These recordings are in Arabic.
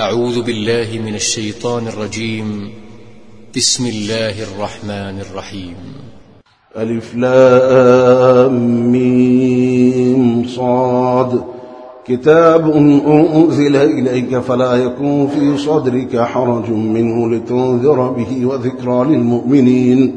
أعوذ بالله من الشيطان الرجيم. بسم الله الرحمن الرحيم. ألف لام صاد. كتاب أنزل إليك فلا يكون في صدرك حرج منه لتنذر به وذكرى للمؤمنين.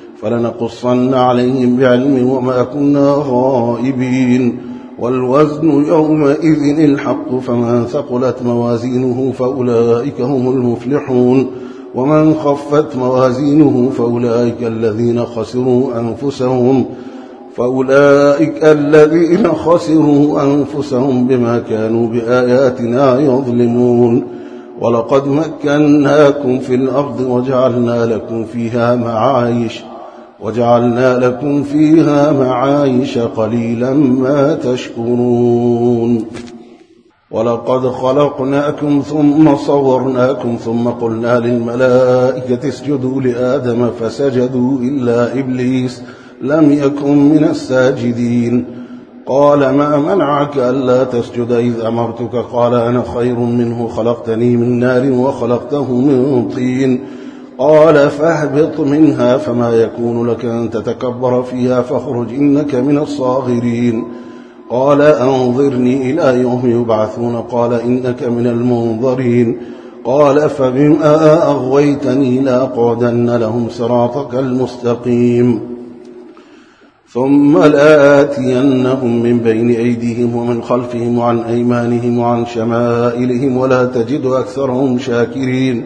فلنقصن عليهم بعلم وما كنا غائبين. والوزن يومئذ الحق فمن ثقلت موازينه فأولئك هم المفلحون. ومن خفت موازينه فأولئك الذين خسروا أنفسهم فأولئك الذين خسروا أنفسهم بما كانوا بآياتنا يظلمون. ولقد مكناكم في الأرض وجعلنا لكم فيها معايش. وجعلنا لكم فيها معايش قليلا ما تشكرون. ولقد خلقناكم ثم صورناكم ثم قلنا للملائكة اسجدوا لآدم فسجدوا إلا إبليس لم يكن من الساجدين. قال ما منعك ألا تسجد إذ أمرتك؟ قال أنا خير منه خلقتني من نار وخلقته من طين. قال فاهبط منها فما يكون لك أن تتكبر فيها فاخرج إنك من الصاغرين. قال أنظرني إلى يوم يبعثون. قال إنك من المنظرين. قال فبما أغويتني لأقعدن لهم صراطك المستقيم. ثم لآتينهم من بين أيديهم ومن خلفهم وعن أيمانهم وعن شمائلهم ولا تجد أكثرهم شاكرين.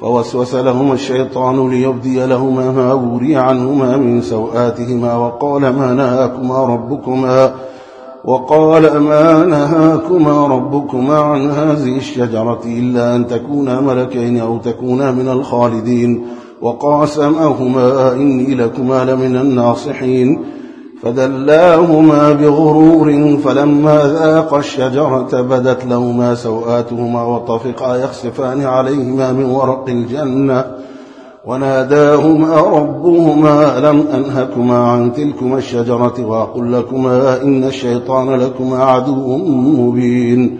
فوسوس لهما الشيطان ليبدي لهما ما وري عنهما من سوآتهما وقال ما نهاكما ربكما وقال ما نهاكما ربكما عن هذه الشجرة إلا أن تكونا ملكين أو تكونا من الخالدين وقاسمهما إني لكما لمن الناصحين فدلاهما بغرور فلما ذاق الشجرة بدت لهما سوآتهما وطفقا يخسفان عليهما من ورق الجنة. وناداهما ربهما لم أنهكما عن تلكما الشجرة وأقل لكما إن الشيطان لكما عدو مبين.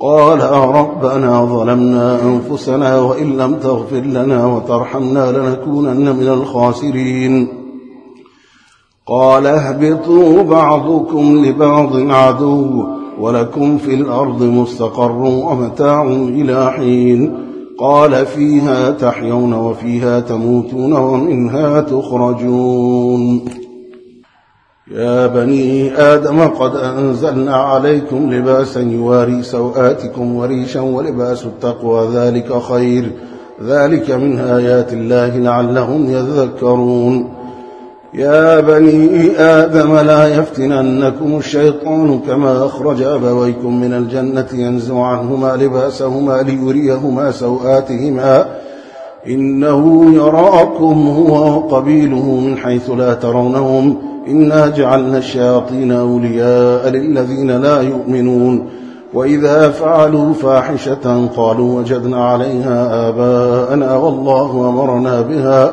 قال ربنا ظلمنا أنفسنا وإن لم تغفر لنا وترحمنا لنكونن من الخاسرين. قال اهبطوا بعضكم لبعض عدو ولكم في الأرض مستقر ومتاع إلى حين قال فيها تحيون وفيها تموتون ومنها تخرجون. يا بني آدم قد أنزلنا عليكم لباسا يواري سوآتكم وريشا ولباس التقوى ذلك خير. ذلك من آيات الله لعلهم يذكرون. يا بني آدم لا يفتننكم الشيطان كما أخرج أبويكم من الجنة ينزع عنهما لباسهما ليريهما سوآتهما. إنه يراكم هو وقبيله من حيث لا ترونهم. إنا جعلنا الشياطين أولياء للذين لا يؤمنون. وإذا فعلوا فاحشة قالوا وجدنا عليها آباءنا والله أمرنا بها.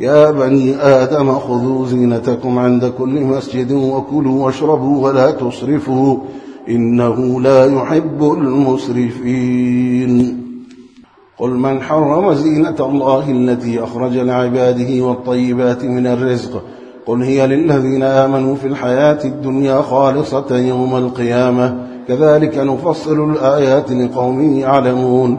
يا بني آدم خذوا زينتكم عند كل مسجد وكلوا واشربوا ولا تصرفوا إنه لا يحب المسرفين. قل من حرم زينة الله التي أخرج لعباده والطيبات من الرزق؟ قل هي للذين آمنوا في الحياة الدنيا خالصة يوم القيامة. كذلك نفصل الآيات لقوم يعلمون.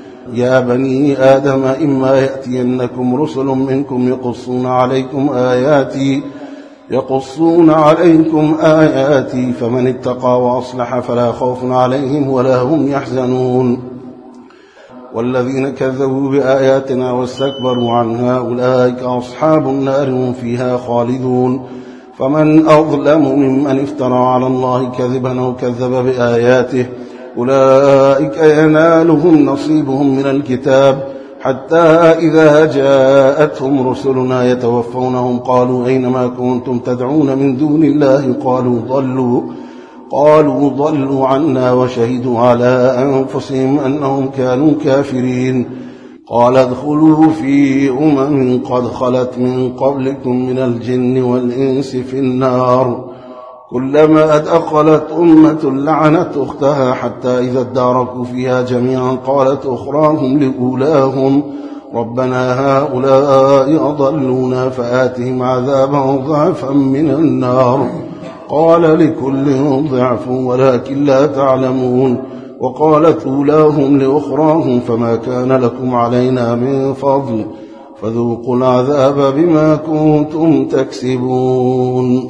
يا بني آدم إما يأتينكم رسل منكم يقصون عليكم آياتي يقصون عليكم آياتي فمن اتقى وأصلح فلا خوف عليهم ولا هم يحزنون. والذين كذبوا بآياتنا واستكبروا عنها أولئك أصحاب النار هم فيها خالدون. فمن أظلم ممن افترى على الله كذبا أو كذب بآياته أولئك ينالهم نصيبهم من الكتاب حتى إذا جاءتهم رسلنا يتوفونهم قالوا أينما كنتم تدعون من دون الله قالوا ضلوا قالوا ضلوا عنا وشهدوا على أنفسهم أنهم كانوا كافرين. قال ادخلوا في أمم قد خلت من قبلكم من الجن والإنس في النار. كلما أدخلت أمة لعنت أختها حتى إذا اداركوا فيها جميعا قالت أخراهم لأولاهم ربنا هؤلاء أضلونا فآتهم عذابا ضعفا من النار قال لكل ضعف ولكن لا تعلمون وقالت أولاهم لأخراهم فما كان لكم علينا من فضل فذوقوا العذاب بما كنتم تكسبون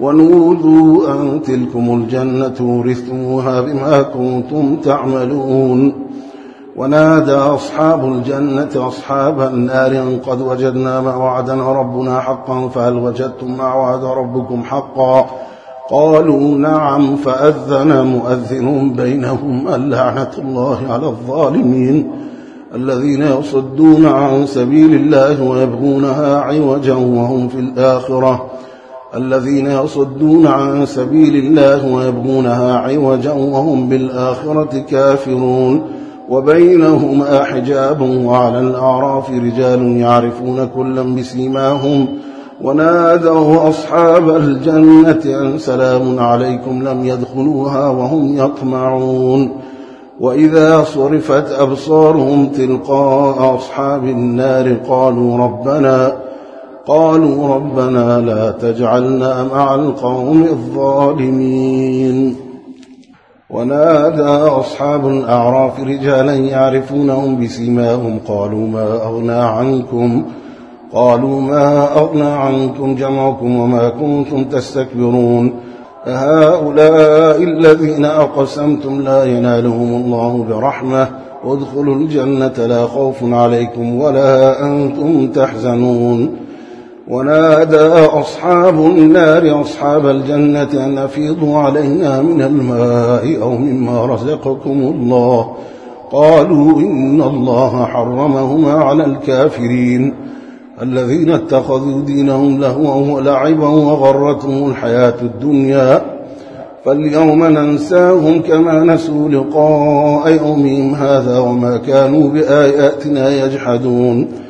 ونودوا أن تلكم الجنة ورثتموها بما كنتم تعملون. ونادى أصحاب الجنة أصحاب النار أن قد وجدنا ما وعدنا ربنا حقا فهل وجدتم ما وعد ربكم حقا؟ قالوا نعم فأذن مؤذن بينهم اللعنة الله على الظالمين. الذين يصدون عن سبيل الله ويبغونها عوجا وهم في الآخرة. الذين يصدون عن سبيل الله ويبغونها عوجا وهم بالآخرة كافرون وبينهما حجاب وعلى الأعراف رجال يعرفون كلا بسيماهم ونادوا أصحاب الجنة أن سلام عليكم لم يدخلوها وهم يطمعون وإذا صرفت أبصارهم تلقاء أصحاب النار قالوا ربنا قالوا ربنا لا تجعلنا مع القوم الظالمين. ونادى أصحاب الأعراف رجالا يعرفونهم بسيماهم قالوا ما أغنى عنكم؟ قالوا ما أغنى عنكم جمعكم وما كنتم تستكبرون. هؤلاء الذين أقسمتم لا ينالهم الله برحمة. وادخلوا الجنة لا خوف عليكم ولا أنتم تحزنون. ونادى أصحاب النار أصحاب الجنة أن أفيضوا علينا من الماء أو مما رزقكم الله. قالوا إن الله حرمهما على الكافرين. الذين اتخذوا دينهم لهوا ولعبا وغرتهم الحياة الدنيا. فاليوم ننساهم كما نسوا لقاء يومهم هذا وما كانوا بآياتنا يجحدون.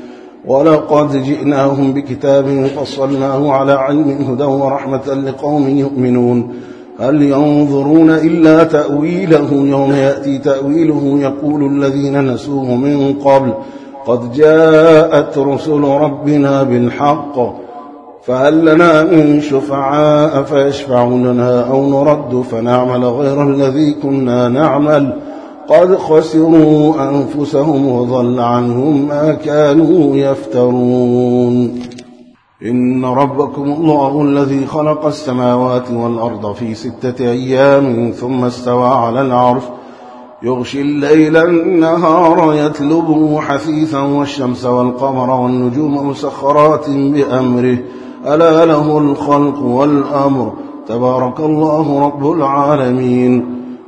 ولقد جئناهم بكتاب فصلناه على علم هدى ورحمة لقوم يؤمنون. هل ينظرون إلا تأويله؟ يوم يأتي تأويله يقول الذين نسوه من قبل قد جاءت رسل ربنا بالحق فهل لنا من شفعاء فيشفعوا لنا أو نرد فنعمل غير الذي كنا نعمل؟ قد خسروا أنفسهم وضل عنهم ما كانوا يفترون. إن ربكم الله الذي خلق السماوات والأرض في ستة أيام ثم استوى على العرش. يغشي الليل النهار يتلبه حثيثا والشمس والقمر والنجوم مسخرات بأمره. ألا له الخلق والأمر. تبارك الله رب العالمين.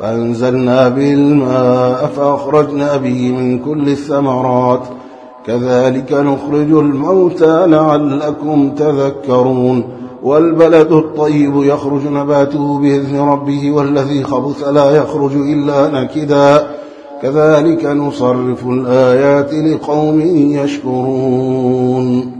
فأنزلنا به الماء فأخرجنا به من كل الثمرات. كذلك نخرج الموتى لعلكم تذكرون. والبلد الطيب يخرج نباته بإذن ربه والذي خبث لا يخرج إلا نكدا. كذلك نصرف الآيات لقوم يشكرون.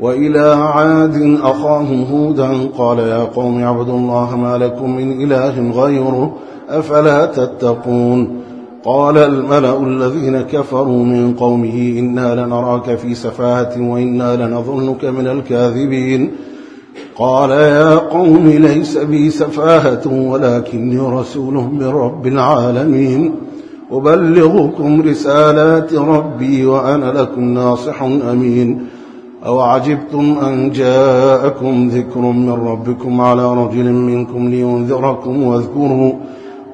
وإلى عاد أخاهم هودا قال يا قوم اعبدوا الله ما لكم من إله غيره أفلا تتقون قال الملأ الذين كفروا من قومه إنا لنراك في سفاهة وإنا لنظنك من الكاذبين قال يا قوم ليس بي سفاهة ولكني رسول من رب العالمين أبلغكم رسالات ربي وأنا لكم ناصح أمين أو عجبتم أن جاءكم ذكر من ربكم على رجل منكم لينذركم واذكروا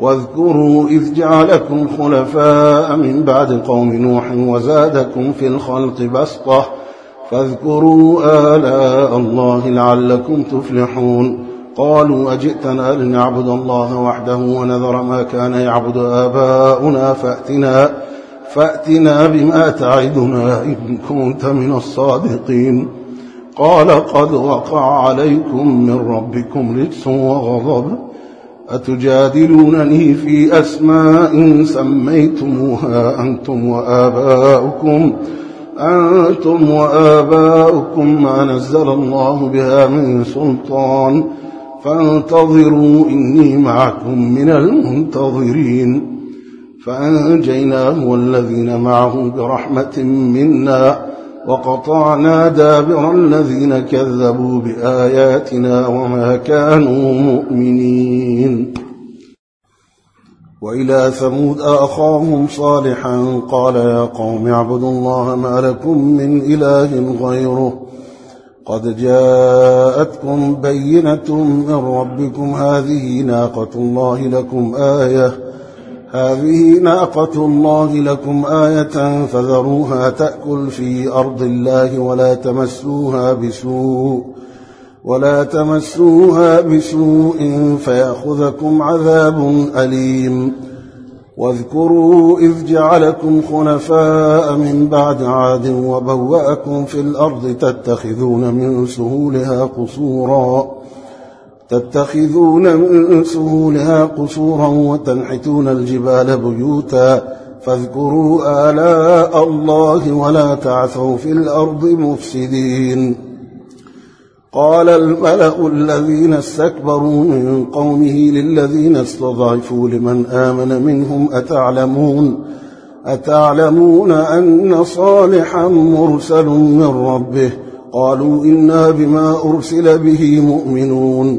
واذكروا إذ جعلكم خلفاء من بعد قوم نوح وزادكم في الخلق بسطة فاذكروا آلاء الله لعلكم تفلحون قالوا أجئتنا لنعبد الله وحده ونذر ما كان يعبد آباؤنا فأتنا فأتنا بما تعدنا إن كنت من الصادقين. قال قد وقع عليكم من ربكم رجس وغضب. أتجادلونني في أسماء سميتموها أنتم وآباؤكم. أنتم وآباؤكم ما نزل الله بها من سلطان. فانتظروا إني معكم من المنتظرين. فأنجيناه والذين معه برحمة منا وقطعنا دابر الذين كذبوا بآياتنا وما كانوا مؤمنين. وإلى ثمود أخاهم صالحا قال يا قوم اعبدوا الله ما لكم من إله غيره. قد جاءتكم بينة من ربكم هذه ناقة الله لكم آية. هذه ناقة الله لكم آية فذروها تأكل في أرض الله ولا تمسوها بسوء ولا تمسوها بسوء فيأخذكم عذاب أليم. واذكروا إذ جعلكم خلفاء من بعد عاد وبوأكم في الأرض تتخذون من سهولها قصورا. تتخذون من سهولها قصورا وتنحتون الجبال بيوتا فاذكروا آلاء الله ولا تعثوا في الأرض مفسدين. قال الملأ الذين استكبروا من قومه للذين استضعفوا لمن آمن منهم أتعلمون؟ أتعلمون أن صالحا مرسل من ربه؟ قالوا إنا بما أرسل به مؤمنون.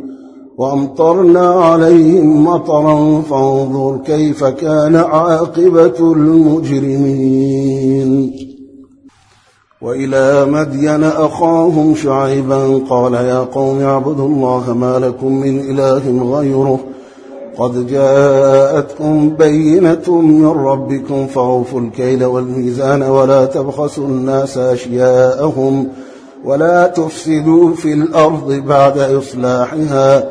وأمطرنا عليهم مطرا فانظر كيف كان عاقبة المجرمين. وإلى مدين أخاهم شعيبا قال يا قوم اعبدوا الله ما لكم من إله غيره. قد جاءتكم بينة من ربكم فأوفوا الكيل والميزان ولا تبخسوا الناس أشياءهم ولا تفسدوا في الأرض بعد إصلاحها.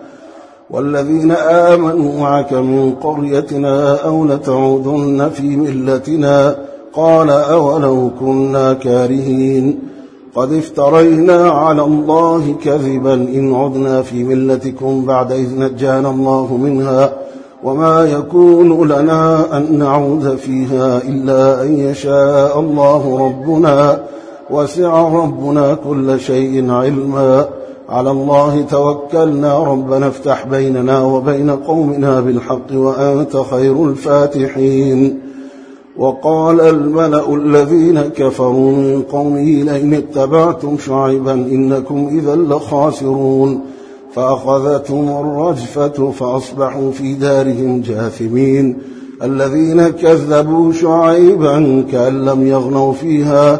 والذين آمنوا معك من قريتنا أو لتعودن في ملتنا قال أولو كنا كارهين قد افترينا على الله كذبا إن عدنا في ملتكم بعد إذ نجانا الله منها وما يكون لنا أن نعود فيها إلا أن يشاء الله ربنا وسع ربنا كل شيء علما على الله توكلنا ربنا افتح بيننا وبين قومنا بالحق وأنت خير الفاتحين. وقال الملأ الذين كفروا من قومه لئن اتبعتم شعيبا إنكم إذا لخاسرون. فأخذتهم الرجفة فأصبحوا في دارهم جاثمين. الذين كذبوا شعيبا كأن لم يغنوا فيها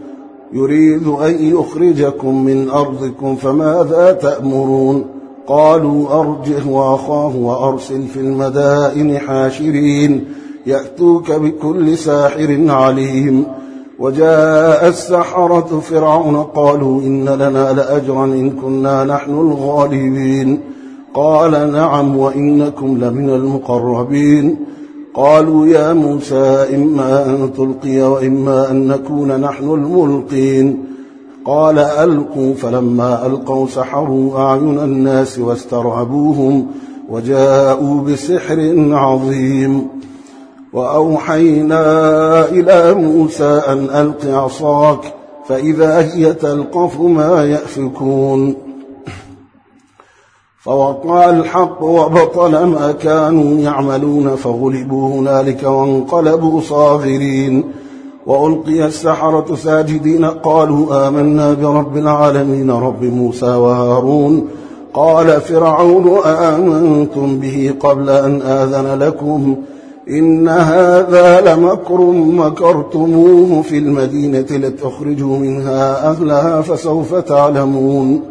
يريد أن يخرجكم من أرضكم فماذا تأمرون؟ قالوا أرجه وأخاه وأرسل في المدائن حاشرين يأتوك بكل ساحر عليم. وجاء السحرة فرعون قالوا إن لنا لأجرا إن كنا نحن الغالبين. قال نعم وإنكم لمن المقربين. قالوا يا موسى إما أن تلقي وإما أن نكون نحن الملقين. قال ألقوا فلما ألقوا سحروا أعين الناس واسترهبوهم وجاءوا بسحر عظيم. وأوحينا إلى موسى أن ألق عصاك فإذا هي تلقف ما يأفكون. فوقع الحق وبطل ما كانوا يعملون فغلبوا هنالك وانقلبوا صاغرين. وألقي السحرة ساجدين قالوا آمنا برب العالمين رب موسى وهارون. قال فرعون آمنتم به قبل أن آذن لكم؟ إن هذا لمكر مكرتموه في المدينة لتخرجوا منها أهلها فسوف تعلمون.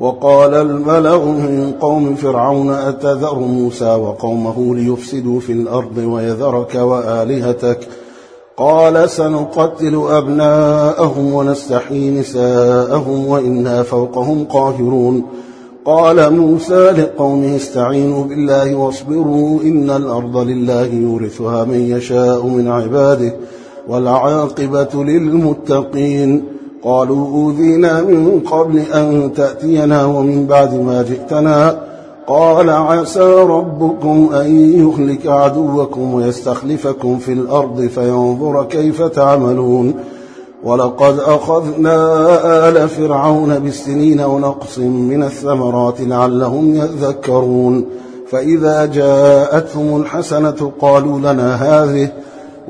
وقال الملأ من قوم فرعون أتذر موسى وقومه ليفسدوا في الأرض ويذرك وآلهتك؟ قال سنقتل أبناءهم ونستحيي نساءهم وإنا فوقهم قاهرون. قال موسى لقومه استعينوا بالله واصبروا إن الأرض لله يورثها من يشاء من عباده والعاقبة للمتقين. قالوا أوذينا من قبل أن تأتينا ومن بعد ما جئتنا. قال عسى ربكم أن يهلك عدوكم ويستخلفكم في الأرض فينظر كيف تعملون. ولقد أخذنا آل فرعون بالسنين ونقص من الثمرات لعلهم يذكرون. فإذا جاءتهم الحسنة قالوا لنا هذه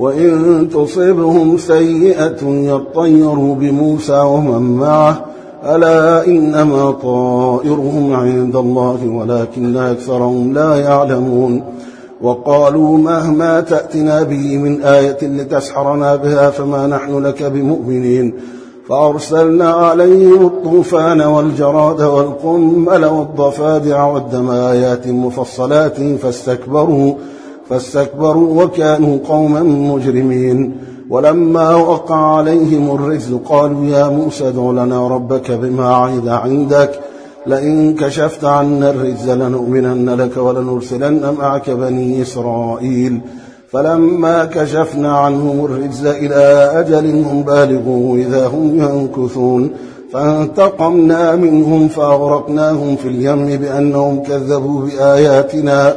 وإن تصبهم سيئة يطيروا بموسى ومن معه. ألا إنما طائرهم عند الله ولكن أكثرهم لا يعلمون. وقالوا مهما تأتنا به من آية لتسحرنا بها فما نحن لك بمؤمنين. فأرسلنا عليهم الطوفان والجراد والقمل والضفادع والدم آيات مفصلات فاستكبروا. فاستكبروا وكانوا قوما مجرمين. ولما وقع عليهم الرجز قالوا يا موسى ادع لنا ربك بما عهد عندك. لئن كشفت عنا الرجز لنؤمنن لك ولنرسلن معك بني إسرائيل. فلما كشفنا عنهم الرجز إلى أجل هم بالغوا إذا هم ينكثون. فانتقمنا منهم فأغرقناهم في اليم بأنهم كذبوا بآياتنا.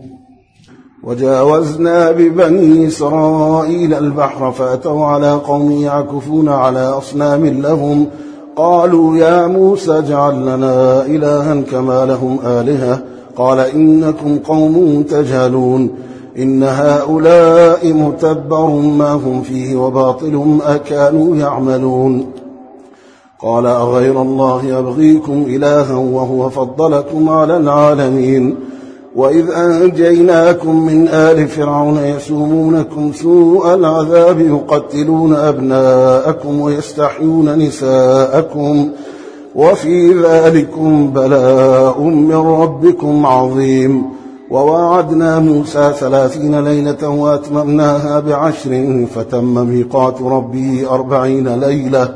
وجاوزنا ببني إسرائيل البحر فأتوا على قوم يعكفون على أصنام لهم. قالوا يا موسى اجعل لنا إلها كما لهم آلهة. قال إنكم قوم تجهلون. إن هؤلاء متبر ما هم فيه وباطل ما كانوا يعملون. قال أغير الله أبغيكم إلها وهو فضلكم على العالمين. وإذ أنجيناكم من آل فرعون يسومونكم سوء العذاب يقتلون أبناءكم ويستحيون نساءكم وفي ذلكم بلاء من ربكم عظيم وواعدنا موسى ثلاثين ليلة وأتممناها بعشر فتم ميقات ربه أربعين ليلة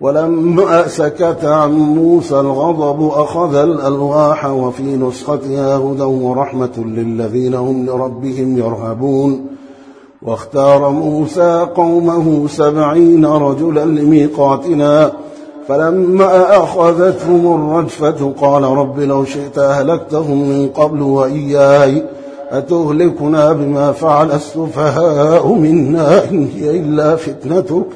ولما سكت عن موسى الغضب أخذ الألواح وفي نسختها هدى ورحمة للذين هم لربهم يرهبون. واختار موسى قومه سبعين رجلا لميقاتنا فلما أخذتهم الرجفة قال رب لو شئت أهلكتهم من قبل وإياي أتهلكنا بما فعل السفهاء منا إن هي إلا فتنتك.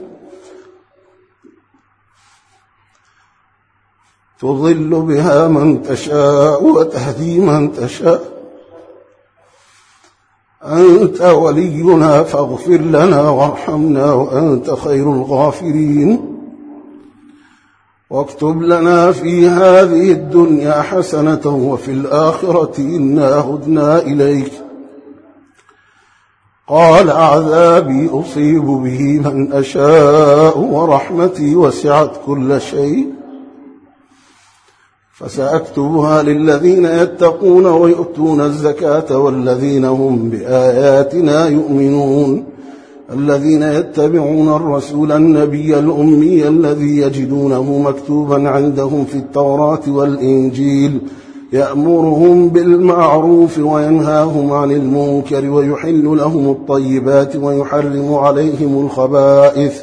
تضل بها من تشاء وتهدي من تشاء. أنت ولينا فاغفر لنا وارحمنا وأنت خير الغافرين. واكتب لنا في هذه الدنيا حسنة وفي الآخرة إنا هدنا إليك. قال عذابي أصيب به من أشاء ورحمتي وسعت كل شيء. فسأكتبها للذين يتقون ويؤتون الزكاة والذين هم بآياتنا يؤمنون. الذين يتبعون الرسول النبي الأمي الذي يجدونه مكتوبا عندهم في التوراة والإنجيل. يأمرهم بالمعروف وينهاهم عن المنكر ويحل لهم الطيبات ويحرم عليهم الخبائث.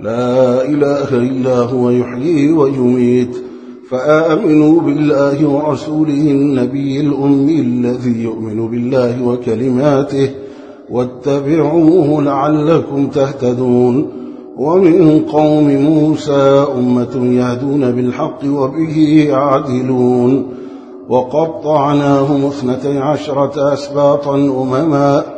لا إله إلا هو يحيي ويميت. فآمنوا بالله ورسوله النبي الأمي الذي يؤمن بالله وكلماته واتبعوه لعلكم تهتدون. ومن قوم موسى أمة يهدون بالحق وبه يعدلون. وقطعناهم اثنتي عشرة أسباطا أمما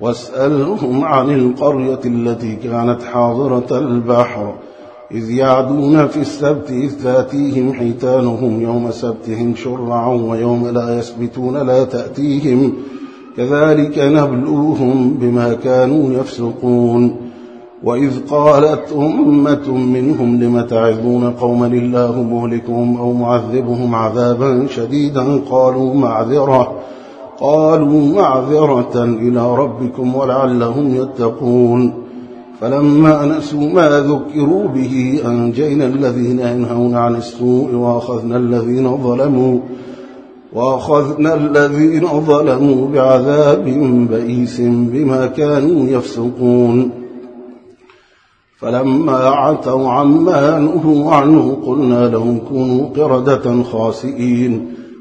واسألهم عن القرية التي كانت حاضرة البحر إذ يعدون في السبت إذ تأتيهم حيتانهم يوم سبتهم شرعا ويوم لا يسبتون لا تأتيهم كذلك نبلوهم بما كانوا يفسقون. وإذ قالت أمة منهم لم تعظون قوما الله مهلكهم أو معذبهم عذابا شديدا؟ قالوا معذرة. قالوا معذرة إلى ربكم ولعلهم يتقون. فلما نسوا ما ذكروا به أنجينا الذين ينهون عن السوء وأخذنا الذين ظلموا وأخذنا الذين ظلموا بعذاب بئيس بما كانوا يفسقون. فلما عتوا عما نهوا عنه قلنا لهم كونوا قردة خاسئين.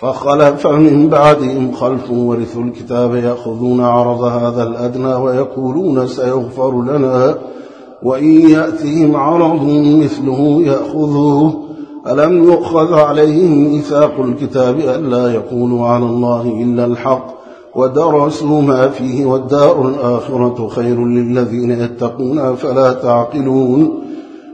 فخلف من بعدهم خلف ورثوا الكتاب يأخذون عرض هذا الأدنى ويقولون سيغفر لنا وإن يأتهم عرض مثله يأخذوه. ألم يؤخذ عليهم ميثاق الكتاب ألا يقولوا على الله إلا الحق ودرسوا ما فيه والدار الآخرة خير للذين يتقون فلا تعقلون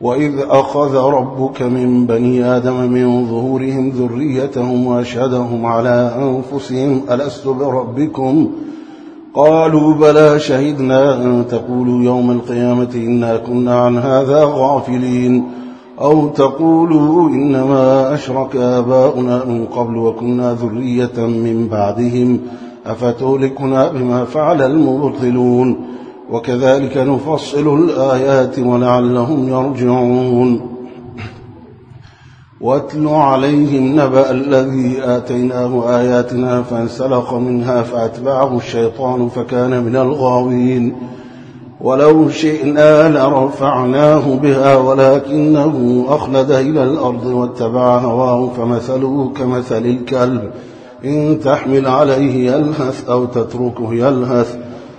وإذ أخذ ربك من بني آدم من ظهورهم ذريتهم وأشهدهم على أنفسهم ألست بربكم؟ قالوا بلى شهدنا أن تقولوا يوم القيامة إنا كنا عن هذا غافلين أو تقولوا إنما أشرك آباؤنا من قبل وكنا ذرية من بعدهم أفتهلكنا بما فعل المبطلون؟ وكذلك نفصل الآيات ولعلهم يرجعون. واتل عليهم نبأ الذي آتيناه آياتنا فانسلق منها فأتبعه الشيطان فكان من الغاوين. ولو شئنا لرفعناه بها ولكنه أخلد إلى الأرض واتبع هواه فمثله كمثل الكلب. إن تحمل عليه يلهث أو تتركه يلهث.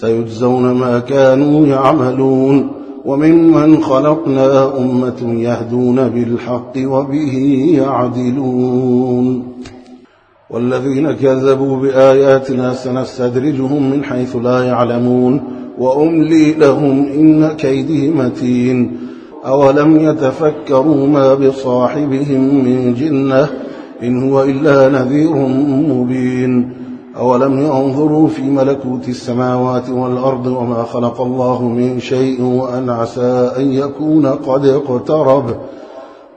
سيجزون ما كانوا يعملون وممن خلقنا أمة يهدون بالحق وبه يعدلون والذين كذبوا بآياتنا سنستدرجهم من حيث لا يعلمون وأملي لهم إن كيدي متين أولم يتفكروا ما بصاحبهم من جنة إن هو إلا نذير مبين أولم ينظروا في ملكوت السماوات والأرض وما خلق الله من شيء وأن عسى أن يكون قد اقترب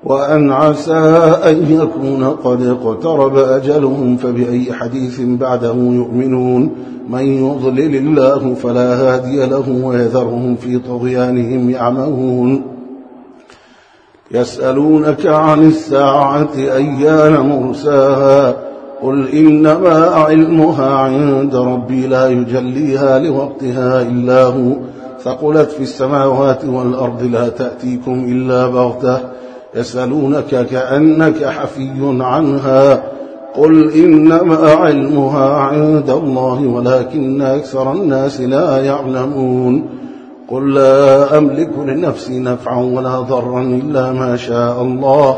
وأن عسى أن يكون قد اقترب أجلهم فبأي حديث بعده يؤمنون من يضلل الله فلا هادي له ويذرهم في طغيانهم يعمهون يسألونك عن الساعة أيان مرساها قل إنما علمها عند ربي لا يجليها لوقتها إلا هو. ثقلت في السماوات والأرض لا تأتيكم إلا بغتة. يسألونك كأنك حفي عنها. قل إنما علمها عند الله ولكن أكثر الناس لا يعلمون. قل لا أملك لنفسي نفعا ولا ضرا إلا ما شاء الله.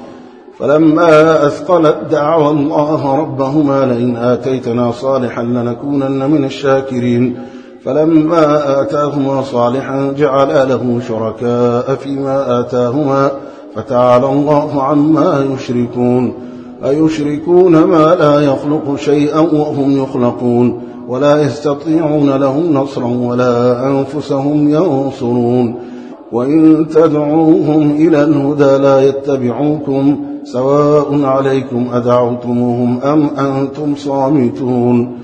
فلما أثقلت دعوى الله ربهما لئن آتيتنا صالحا لنكونن من الشاكرين. فلما آتاهما صالحا جعل له شركاء فيما آتاهما فتعالى الله عما يشركون. أيشركون ما لا يخلق شيئا وهم يخلقون ولا يستطيعون لهم نصرا ولا أنفسهم ينصرون. وإن تدعوهم إلى الهدى لا يتبعوكم سواء عليكم أدعوتموهم أم أنتم صامتون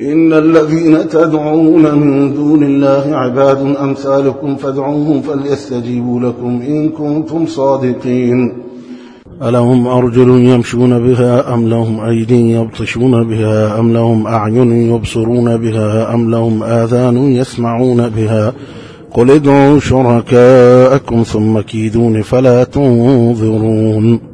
إن الذين تدعون من دون الله عباد أمثالكم فادعوهم فليستجيبوا لكم إن كنتم صادقين. ألهم أرجل يمشون بها أم لهم أيدي يبطشون بها أم لهم أعين يبصرون بها أم لهم آذان يسمعون بها قل ادعوا شركاءكم ثم كيدون فلا تنظرون.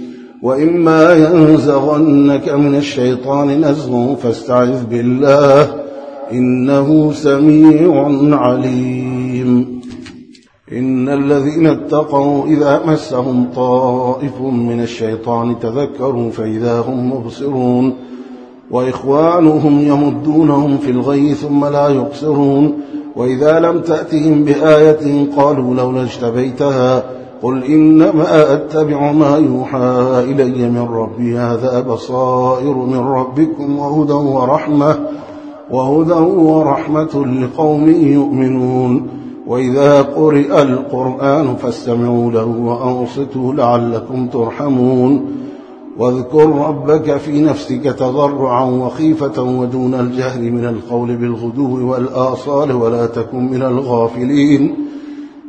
وإما ينزغنك من الشيطان نزغ فاستعذ بالله إنه سميع عليم. إن الذين اتقوا إذا مسهم طائف من الشيطان تذكروا فإذا هم مبصرون وإخوانهم يمدونهم في الغي ثم لا يقصرون وإذا لم تأتهم بآية قالوا لولا اجتبيتها قل إنما أتبع ما يوحى إلي من ربي هذا بصائر من ربكم وهدى ورحمة وهدى ورحمة لقوم يؤمنون. وإذا قرئ القرآن فاستمعوا له وأنصتوا لعلكم ترحمون. واذكر ربك في نفسك تضرعا وخيفة ودون الجهر من القول بالغدو والآصال ولا تكن من الغافلين.